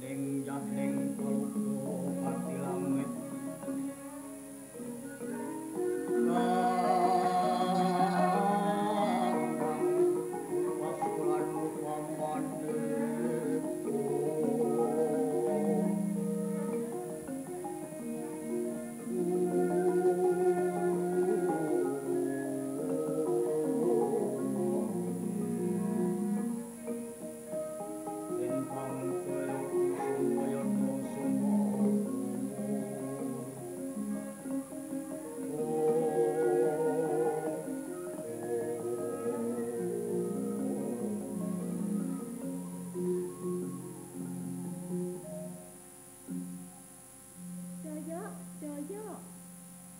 零一零。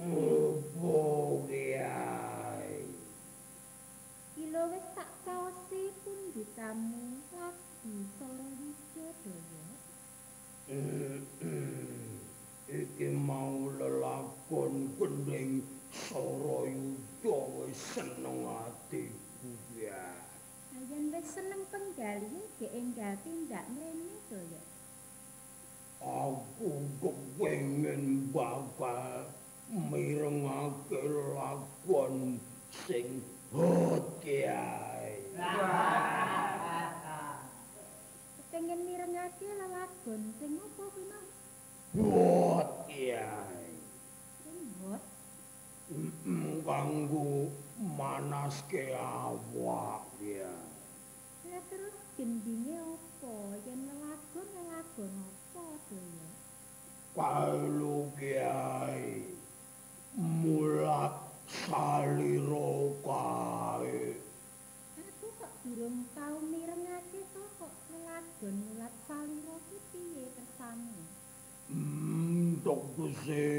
Mm. Palu kiai mulat saliro kae. Aku kok durung tau mireng ati to mulat saliro ki piye kersane? Hmm, tok gusih.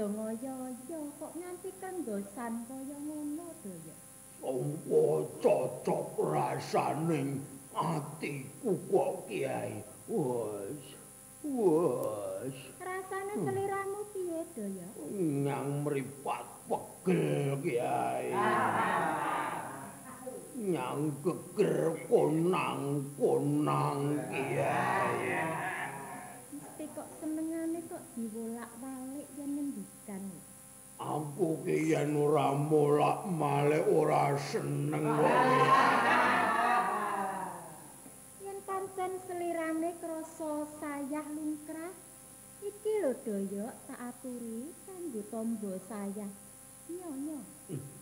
Aja ngoyo-oyo kok nganti kanggosan kaya ngono daya. Ompo cocok rasaning atiku selirane krasa sayah lungkrah, iki lho daya tak aturi kanggo tombo sayah. Nyo-nyo.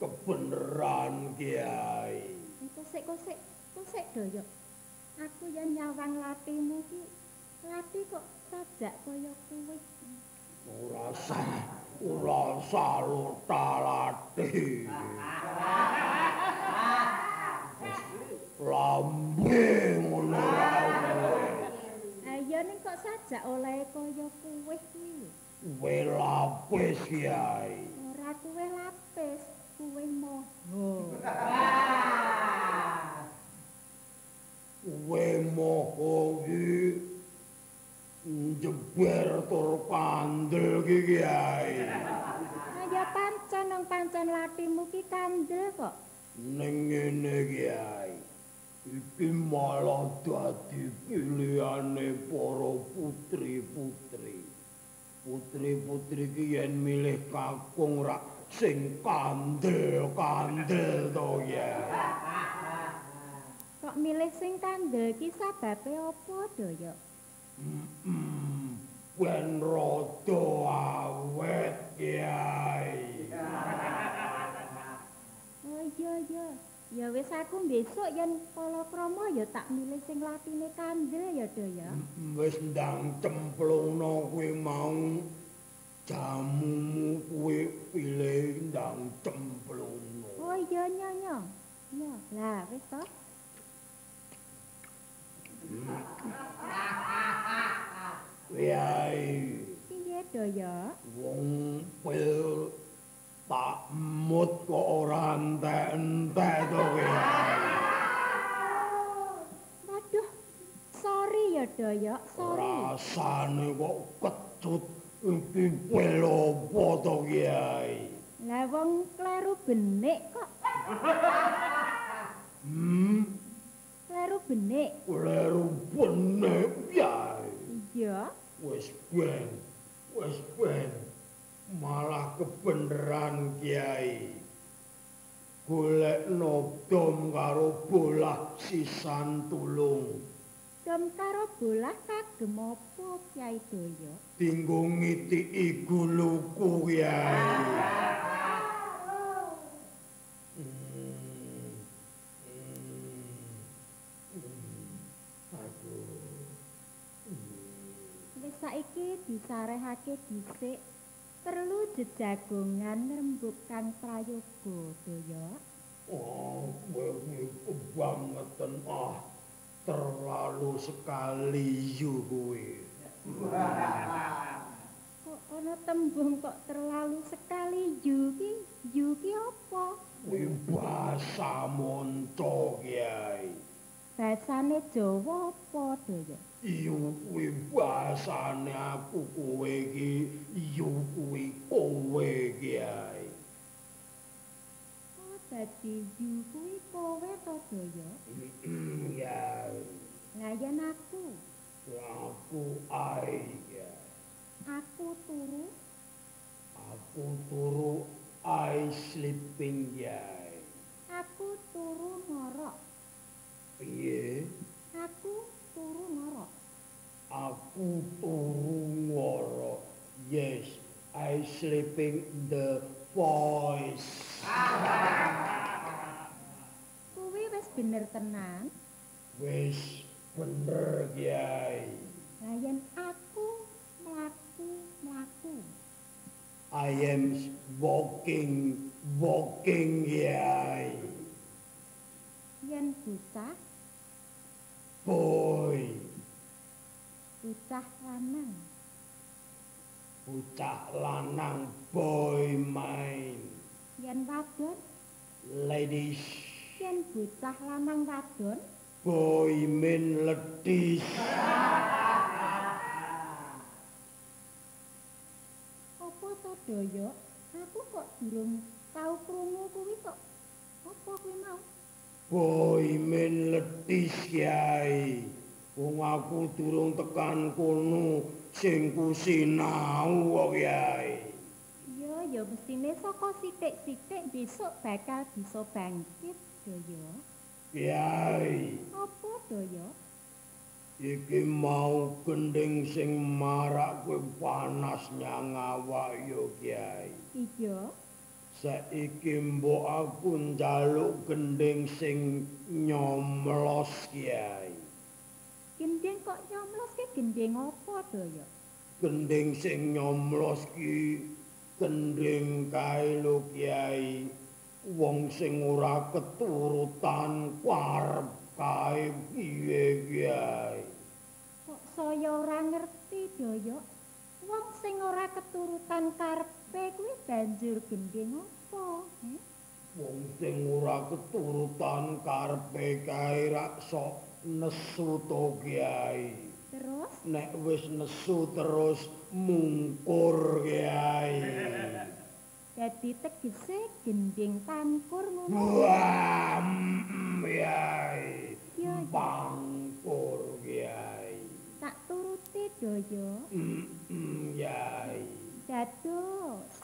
Kebeneran Kiai. Kosek kosek kosek daya. Aku yen nyawang latimu ki lati kok sajak kaya kuwi. Ora sah, ora saluta lati. Lambe ngono. Ning kok sajak oleh kaya kuwi kuwi. Kuwe lapis Kiai. Ora kuwe lapis, kuwe moho. Kuwe moho ki jeber tur pandel ki Kiai. Ayo pancen nang pancen latimu ki kandel kok. Ning ngene Kiai. Iki malah dadi pilihane para putri-putri. Putri-putri ki yen milih kakung rak sing kandel-kandel to ya. Kok milih sing kandel ki sababe apa daya? Hmm, ben rada awet Kiai. Oh iya iya. Ya wis aku besok yen palakrama ya tak milih sing latine kandel ya daya. Wis ndang cemplungno kuwi mau jamumu kuwi pilih ndang cemplungno. Oh iya nyonya. Ya, lah wis to. Kiai, Piye daya? wong pil tak mut kok ora entek-entek to Kiai. Waduh. Sorry ya daya, sorry. Rasane kok kecut iki pil apa to Kiai? Lah wong kleru benik kok. Hmm, Kleru benik. kleru benek Kiai. Iya. Wis ben, wis ben. Malah kebeneran Kiai. Golekno dom karo bolah sisan tulung. Dom karo bolah kagem apa Kyai Daya? Dinggo ngitiki guluku Kiai. Wis saiki disarehake dhisik perlu jejagongan rembug kang prayoga Daya. Oh, kowe kebangetan ah. Terlalu sekali yu kowe. Kok ana tembung kok terlalu sekali yuki? Yuki apa? Kuwi basa monco Kiai. Basane Jawa apa Daya? Yu kuwi aku kowe iki, yu kuwi kowe Kiai. Oh, dadi yu kuwi kowe to Daya? Ya, yen aku, aku ai ya. aku turu Aku turu ai sleeping Kiai. Aku turu ngorok. Piye? Aku turu ngorok. Aku turu ngoro. Yes, I sleeping the voice. Kuwi wis bener tenan. Wis bener Kiai. Lah yen aku mlaku mlaku. I am walking, walking Kiai. Yen bocah Boy, bocah lanang. Bocah lanang boy main. Yen wadon, Ladies yen bocah lanang wadon, boy main ledis. apa to daya? Aku kok durung tau krungu kuwi kok. Apa kuwi mau? Boy main ledis yai. Wong aku durung tekan kono sing ku sinau kok yai. Ya, ya mestine saka sithik-sithik besok bakal bisa bangkit, daya. Yai. Apa daya? Iki mau gending sing marak kowe panas nyang awak yo Kyai. Iya. Saiki mbok aku njaluk gending sing nyomlos Kyai. Gendeng kok nyomlos ke gendeng apa, daya? Gending sing nyomlos ki gending kae lho Kyai. Wong sing ora keturutan karep kae piye Kyai. Kok saya ora ngerti, daya? Wong sing ora keturutan karepe kuwi banjur gendeng apa? Wong sing ora keturutan karepe kae rak sok nesu to Kyai. Terus Nek wis nesu terus mungkur Kyai. dadi tegese gendeng tangkur ngono. Wah. Bangkur Kyai. Tak turuti, daya. Mm, mm, Kyai. Dados. gending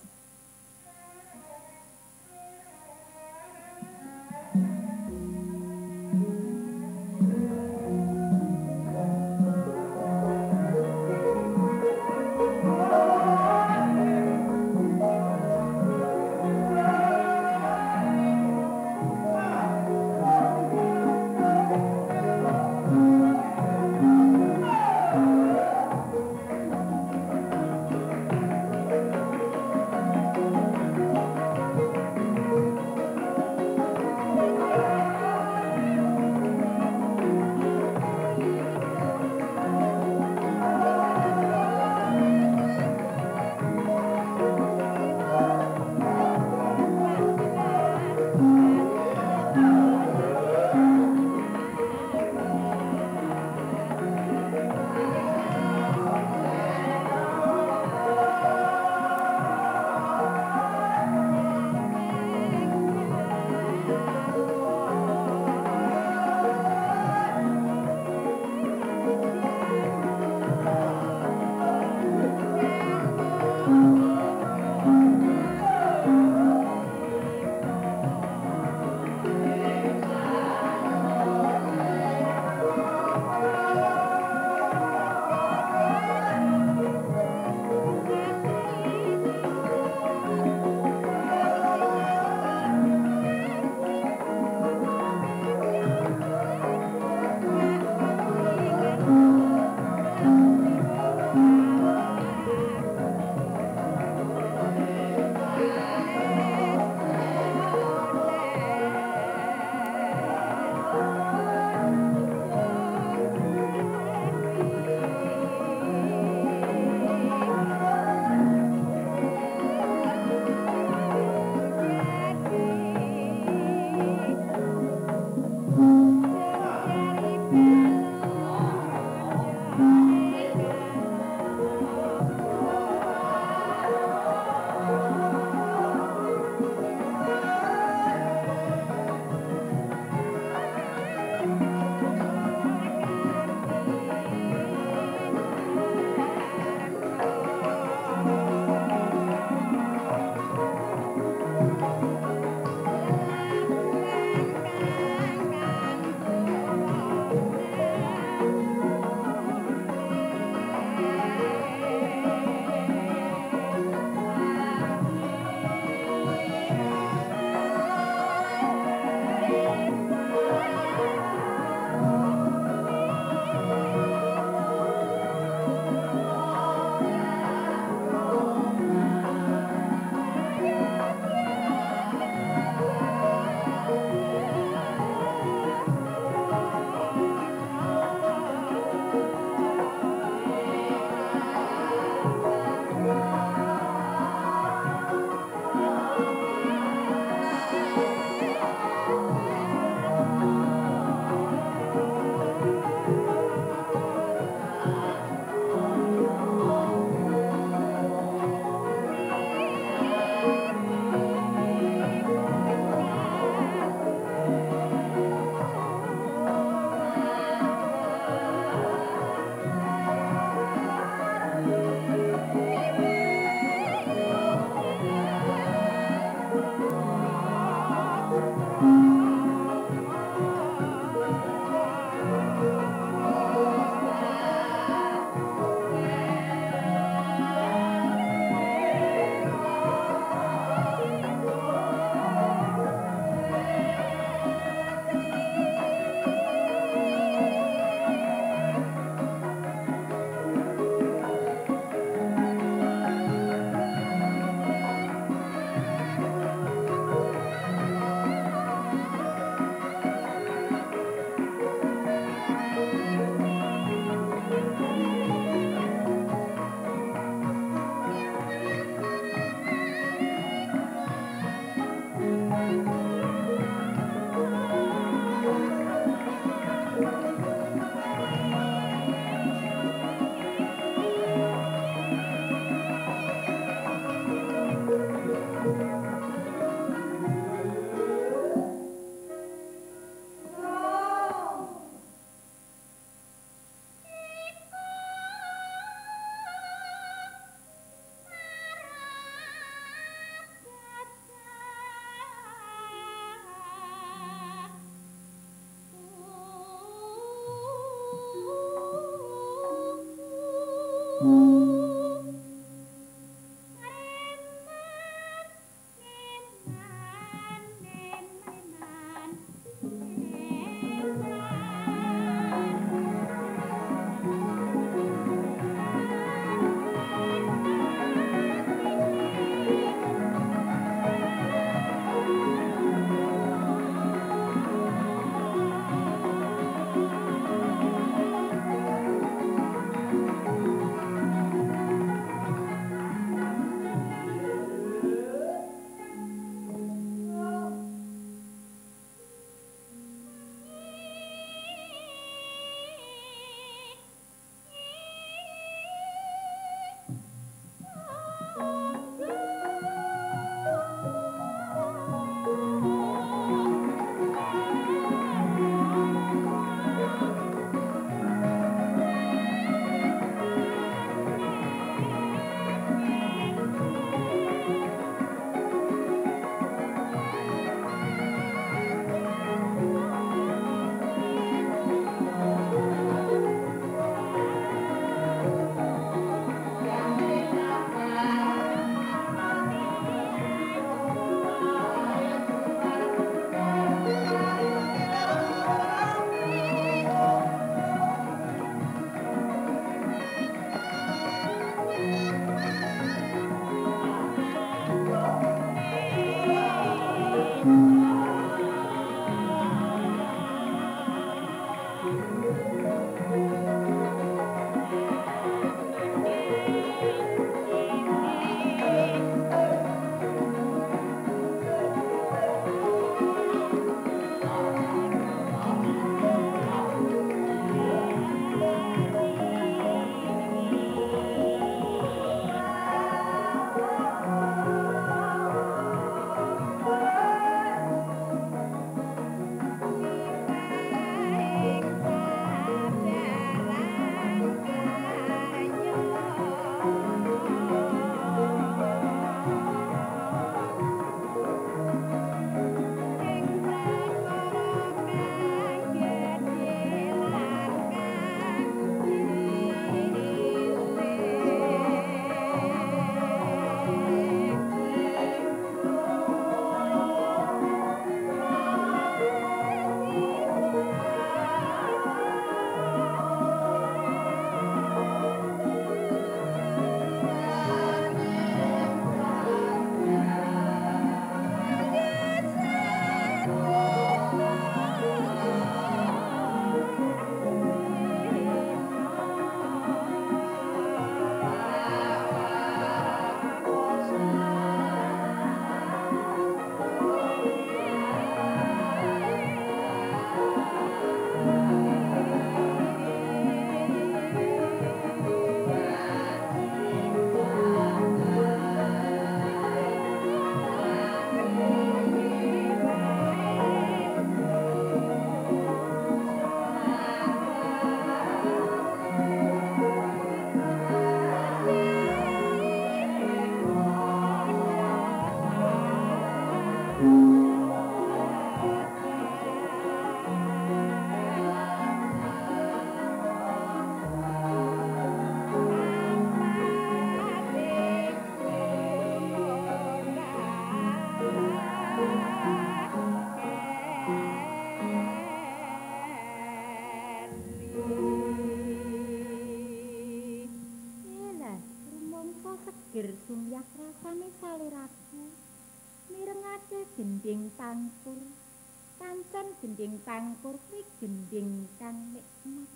pangkur kuwi gending kang nikmat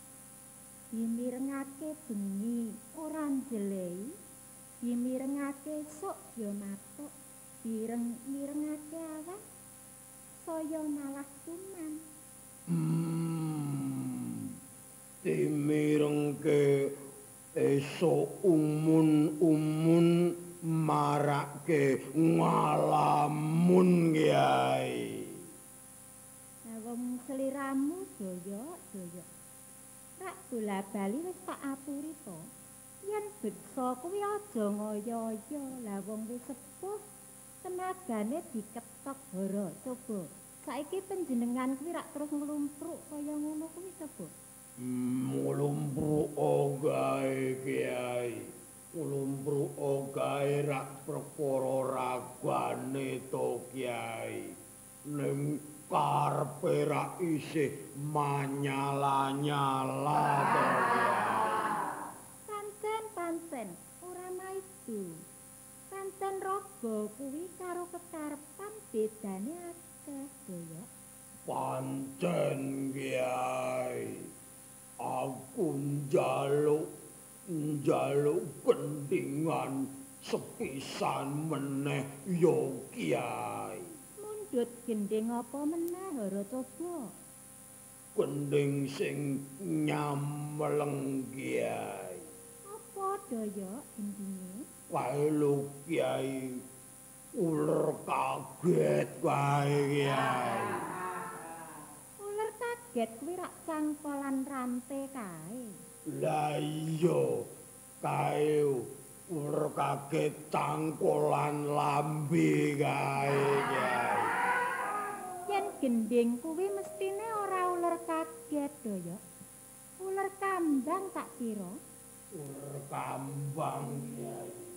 dimirengake bengi ora njelei dimirengake sok ya matuk direng mirengake awak saya malah cuman hmm. dimirengke esok umun-umun marake ngalamun bali wis tak aturi to yen beksa kuwi aja ngoyo-oyo lah wong wis sepuh tenagane diketok hara coba saiki panjenengan kuwi rak terus nglumpruk kaya ngono kuwi coba Mulumpru ogae kiai. Mulumpru ogae rak perkara ragane to kiai. Ning karpe rak isih manyala-nyala to. Pancen pancen ora maidu. Pancen raga kuwi karo kekarepan bedane akeh, Doyok. Pancen kiai. aku njaluk njaluk kendingan sepisan meneh yo kiai mundhut gending apa meneh ora coba kending sing nyamleng kiai. Apa daya gendinge wae lu kiai. Uler kaget wae kiai. Kaget kuwi rak cangkolan rante kae. Lah iya, kae ora kaget cangkolan lambe kae, Kyai. Gending kuwi mestine ora ular kaget, Doyo. Ular kambang tak kira. Ular kambang, Kyai.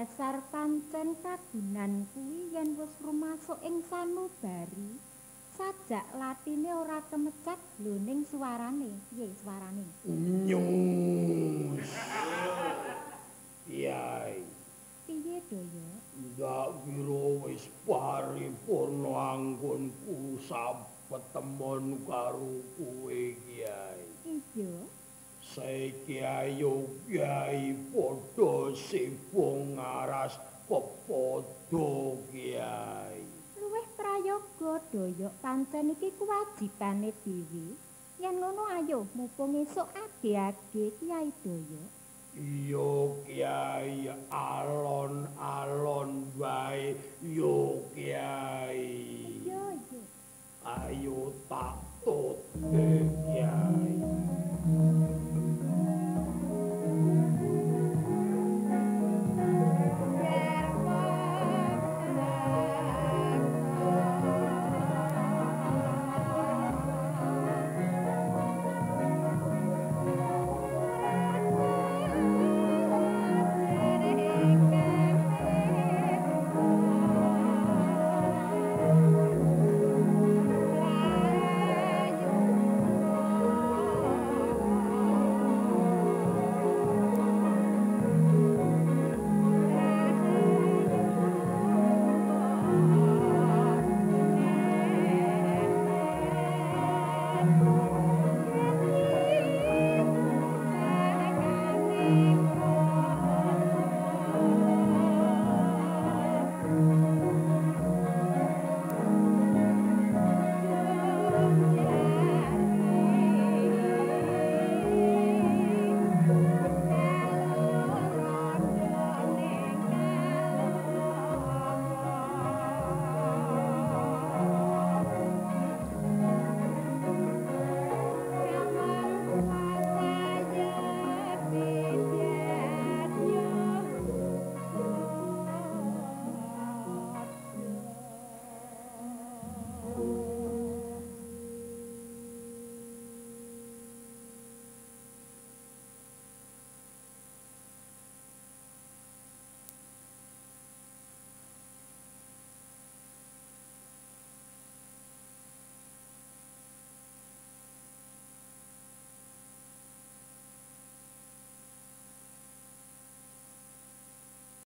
Dasar pancen kagunan kuwi yen wis rumasuk ing sanubari sajak latine ora kemecat lho ning suarane piye suarane? Nyus. Kiai piye daya ndak kira wis paripurna anggonku sapetemon karo kowe kiai. Iya saiki ayo kiai padha sibung aras pepodo kiai luwih prayoga doyok pancen iki kewajibane dhewe. Yen ngono ayo mumpung esuk age-age kiai doyok. Iya kiai alon-alon wae yo kiai. Ayo tak tutup kiai.